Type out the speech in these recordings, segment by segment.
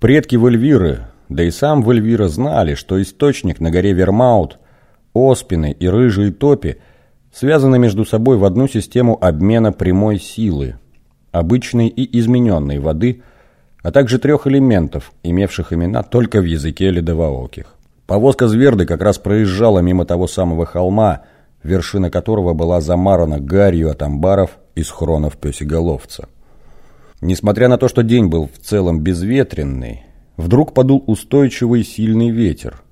Предки Вельвиры, да и сам Вельвира знали, что источник на горе Вермаут, Оспины и Рыжие Топи связаны между собой в одну систему обмена прямой силы, обычной и измененной воды, а также трех элементов, имевших имена только в языке ледовооких. Повозка Зверды как раз проезжала мимо того самого холма, вершина которого была замарана гарью от амбаров из хронов песеголовца. Несмотря на то, что день был в целом безветренный, вдруг подул устойчивый сильный ветер.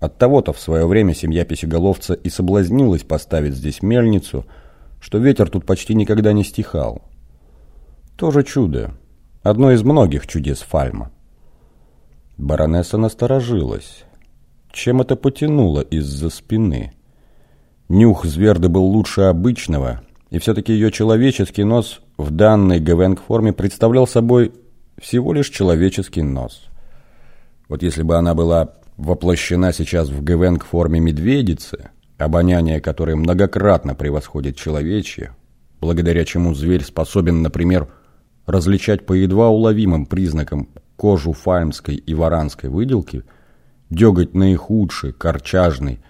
От того-то в свое время семья песеголовца и соблазнилась поставить здесь мельницу, что ветер тут почти никогда не стихал. Тоже чудо. Одно из многих чудес Фальма. Баронесса насторожилась. Чем это потянуло из-за спины? Нюх Зверды был лучше обычного, и все-таки ее человеческий нос в данной ГВН-форме представлял собой всего лишь человеческий нос. Вот если бы она была воплощена сейчас в ГВН-форме медведицы, обоняние которой многократно превосходит человечье, благодаря чему зверь способен, например, различать по едва уловимым признакам кожу фальмской и варанской выделки, деготь наихудший, корчажный,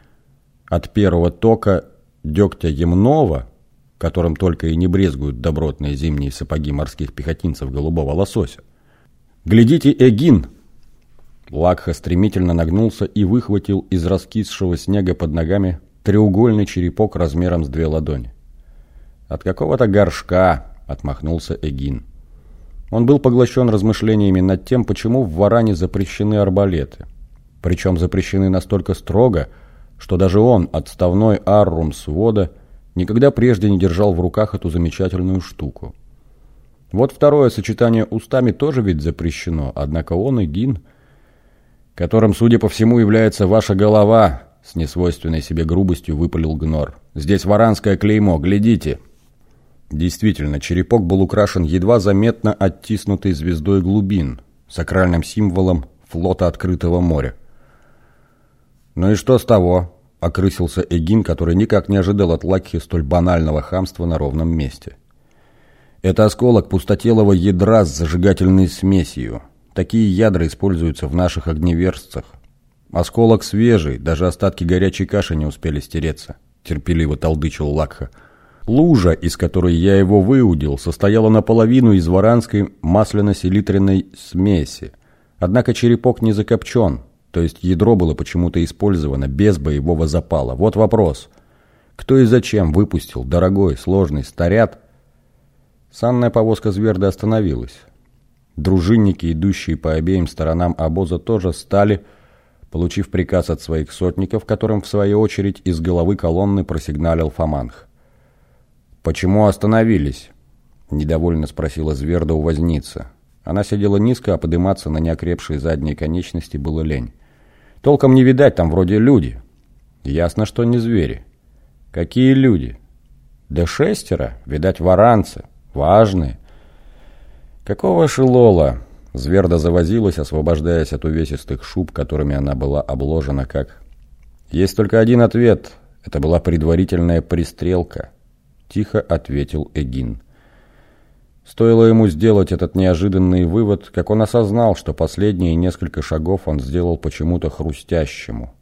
от первого тока дегтя емного – которым только и не брезгуют добротные зимние сапоги морских пехотинцев голубого лосося. «Глядите, Эгин!» Лакха стремительно нагнулся и выхватил из раскисшего снега под ногами треугольный черепок размером с две ладони. «От какого-то горшка!» — отмахнулся Эгин. Он был поглощен размышлениями над тем, почему в Варане запрещены арбалеты. Причем запрещены настолько строго, что даже он, отставной аррум свода, Никогда прежде не держал в руках эту замечательную штуку. Вот второе сочетание устами тоже ведь запрещено, однако он и гин, которым, судя по всему, является ваша голова, с несвойственной себе грубостью выпалил Гнор. Здесь варанское клеймо, глядите. Действительно, черепок был украшен едва заметно оттиснутой звездой глубин, сакральным символом флота открытого моря. Ну и что с того? Окрысился Эгин, который никак не ожидал от Лакхи столь банального хамства на ровном месте. Это осколок пустотелого ядра с зажигательной смесью. Такие ядра используются в наших огневерстцах. Осколок свежий, даже остатки горячей каши не успели стереться, терпеливо толдычил Лакха. Лужа, из которой я его выудил, состояла наполовину из варанской масляно-селитренной смеси. Однако черепок не закопчен, то есть ядро было почему-то использовано без боевого запала. Вот вопрос. Кто и зачем выпустил дорогой, сложный старят? Санная повозка Зверда остановилась. Дружинники, идущие по обеим сторонам обоза, тоже стали, получив приказ от своих сотников, которым, в свою очередь, из головы колонны просигналил Фоманх. «Почему остановились?» – недовольно спросила Зверда у возницы. Она сидела низко, а подниматься на неокрепшие задние конечности было лень. Толком не видать, там вроде люди. Ясно, что не звери. Какие люди? Да шестеро, видать, варанцы. Важные. Какого шелола? Зверда завозилась, освобождаясь от увесистых шуб, которыми она была обложена как... Есть только один ответ. Это была предварительная пристрелка. Тихо ответил Эгин. Стоило ему сделать этот неожиданный вывод, как он осознал, что последние несколько шагов он сделал почему-то хрустящему.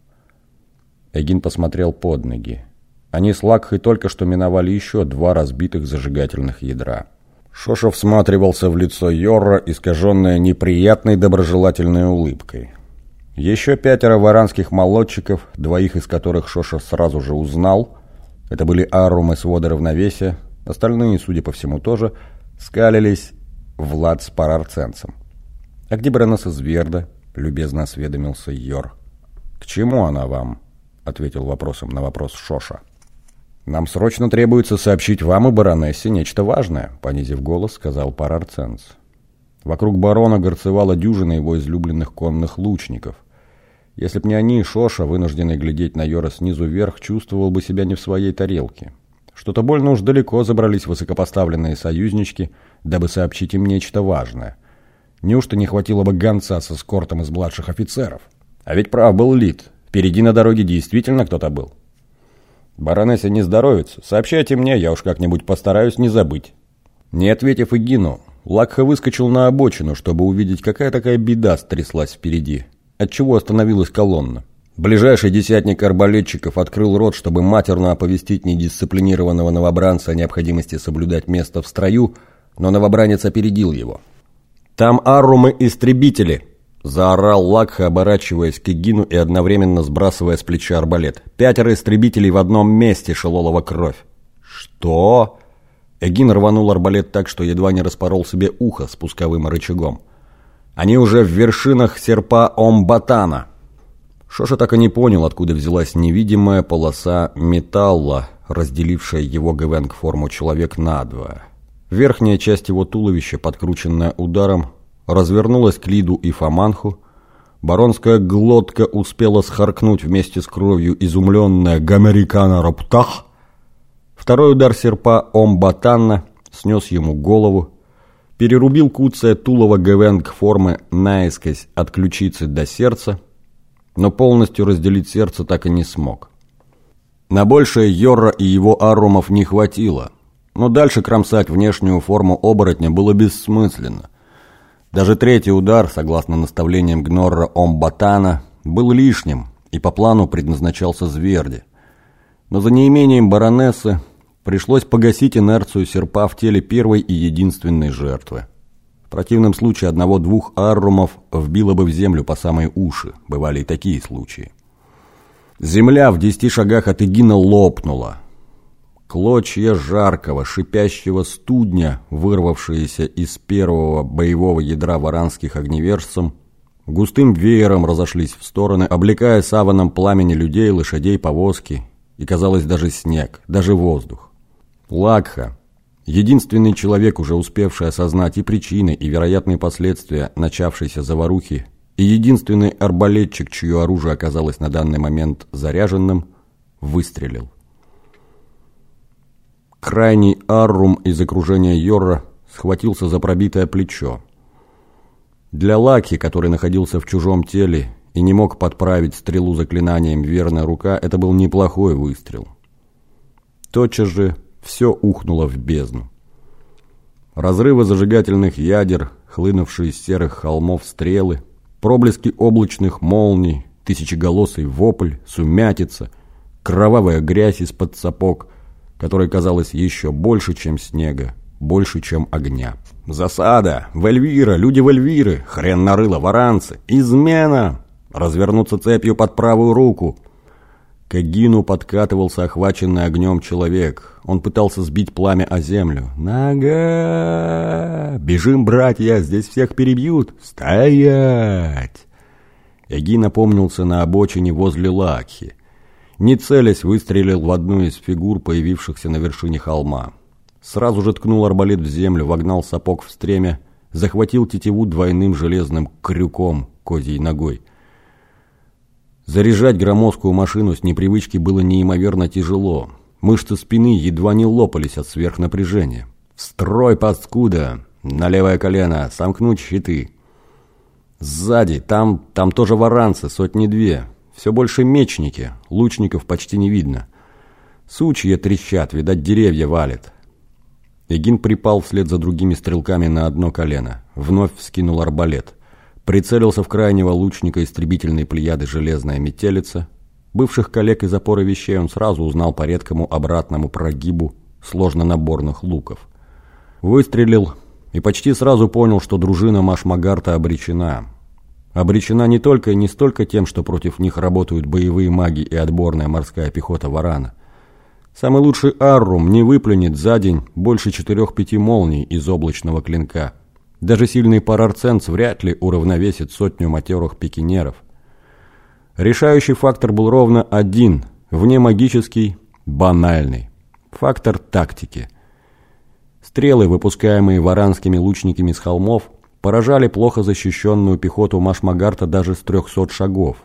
Эгин посмотрел под ноги. Они с Лакхой только что миновали еще два разбитых зажигательных ядра. Шоша всматривался в лицо Йорра, искаженное неприятной доброжелательной улыбкой. Еще пятеро варанских молодчиков, двоих из которых Шоша сразу же узнал, это были Арум и Свода Равновесия, остальные, судя по всему, тоже – скалились Влад с парарценцем. «А где баронесса Зверда?» — любезно осведомился Йор. «К чему она вам?» — ответил вопросом на вопрос Шоша. «Нам срочно требуется сообщить вам и баронессе нечто важное», — понизив голос, сказал парарценц. Вокруг барона горцевала дюжина его излюбленных конных лучников. Если б не они, Шоша, вынужденный глядеть на Йора снизу вверх, чувствовал бы себя не в своей тарелке. Что-то больно уж далеко забрались высокопоставленные союзнички, дабы сообщить им нечто важное. Неужто не хватило бы гонца со скортом из младших офицеров? А ведь прав был Лид. Впереди на дороге действительно кто-то был. Баронесса не здоровится. Сообщайте мне, я уж как-нибудь постараюсь не забыть. Не ответив Игину, Лакха выскочил на обочину, чтобы увидеть, какая такая беда стряслась впереди, отчего остановилась колонна. Ближайший десятник арбалетчиков открыл рот, чтобы матерно оповестить недисциплинированного новобранца о необходимости соблюдать место в строю, но новобранец опередил его. «Там аррумы-истребители!» – заорал Лакха, оборачиваясь к Эгину и одновременно сбрасывая с плеча арбалет. «Пятеро истребителей в одном месте, Шелолова кровь!» «Что?» Эгин рванул арбалет так, что едва не распорол себе ухо спусковым рычагом. «Они уже в вершинах серпа Омбатана!» Шоша так и не понял, откуда взялась невидимая полоса металла, разделившая его ГВНГ-форму человек надвое. Верхняя часть его туловища, подкрученная ударом, развернулась к Лиду и Фоманху. Баронская глотка успела схаркнуть вместе с кровью изумленная «Гамерикана Раптах!» Второй удар серпа Омбатанна снес ему голову, перерубил куцая тулово ГВНГ формы наискось от ключицы до сердца, но полностью разделить сердце так и не смог. На большее Йорра и его арумов не хватило, но дальше кромсать внешнюю форму оборотня было бессмысленно. Даже третий удар, согласно наставлениям Гнорра Омбатана, был лишним и по плану предназначался Зверди. Но за неимением баронессы пришлось погасить инерцию серпа в теле первой и единственной жертвы. В противном случае одного-двух аррумов вбило бы в землю по самые уши. Бывали и такие случаи. Земля в десяти шагах от Игина лопнула. Клочья жаркого, шипящего студня, вырвавшиеся из первого боевого ядра варанских огневержцам, густым веером разошлись в стороны, облекая саваном пламени людей, лошадей, повозки, и, казалось, даже снег, даже воздух. Лакха, Единственный человек, уже успевший осознать и причины, и вероятные последствия начавшейся заварухи, и единственный арбалетчик, чье оружие оказалось на данный момент заряженным, выстрелил. Крайний аррум из окружения Йорра схватился за пробитое плечо. Для Лаки, который находился в чужом теле и не мог подправить стрелу заклинанием «Верная рука», это был неплохой выстрел. Тотчас же все ухнуло в бездну. Разрывы зажигательных ядер, хлынувшие из серых холмов стрелы, проблески облачных молний, тысячеголосый вопль, сумятица, кровавая грязь из-под сапог, которая казалась еще больше, чем снега, больше, чем огня. Засада! Вельвира! Люди Вельвиры! Хрен нарыло, варанцы! Измена! Развернуться цепью под правую руку — к Эгину подкатывался охваченный огнем человек. Он пытался сбить пламя о землю. «Нога! Бежим, братья! Здесь всех перебьют! Стоять!» Эгин опомнился на обочине возле Лакхи. Не целясь, выстрелил в одну из фигур, появившихся на вершине холма. Сразу же ткнул арбалет в землю, вогнал сапог в стремя, захватил тетиву двойным железным крюком, козьей ногой. Заряжать громоздкую машину с непривычки было неимоверно тяжело. Мышцы спины едва не лопались от сверхнапряжения. «Строй, паскуда! На левое колено! Сомкнуть щиты!» «Сзади! Там, там тоже варанцы, сотни-две. Все больше мечники, лучников почти не видно. Сучья трещат, видать, деревья валят». Эгин припал вслед за другими стрелками на одно колено. Вновь вскинул арбалет. Прицелился в крайнего лучника истребительной плеяды «Железная метелица». Бывших коллег из опоры вещей он сразу узнал по редкому обратному прогибу сложно-наборных луков. Выстрелил и почти сразу понял, что дружина Машмагарта обречена. Обречена не только и не столько тем, что против них работают боевые маги и отборная морская пехота Варана. Самый лучший Аррум не выплюнет за день больше четырех-пяти молний из облачного клинка – даже сильный парарценц вряд ли уравновесит сотню матерых пикинеров. Решающий фактор был ровно один, внемагический, банальный. Фактор тактики. Стрелы, выпускаемые варанскими лучниками с холмов, поражали плохо защищенную пехоту Машмагарта даже с 300 шагов.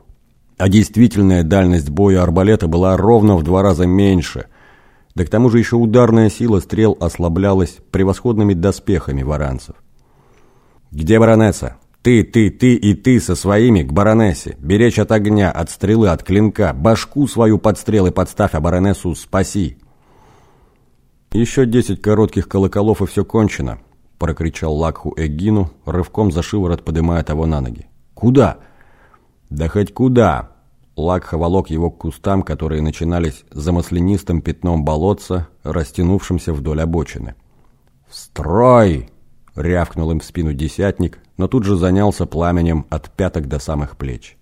А действительная дальность боя арбалета была ровно в два раза меньше. Да к тому же еще ударная сила стрел ослаблялась превосходными доспехами варанцев. «Где баронесса? Ты, ты, ты и ты со своими к баронессе. Беречь от огня, от стрелы, от клинка. Башку свою под стрелы подставь, а баронессу спаси». Еще десять коротких колоколов и все кончено. прокричал Лакху Эгину, рывком за шиворот подымая того на ноги. «Куда?» «Да хоть куда!» Лакха волок его к кустам, которые начинались за маслянистым пятном болотца, растянувшимся вдоль обочины. «В строй!» — рявкнул им в спину десятник, но тут же занялся пламенем от пяток до самых плеч.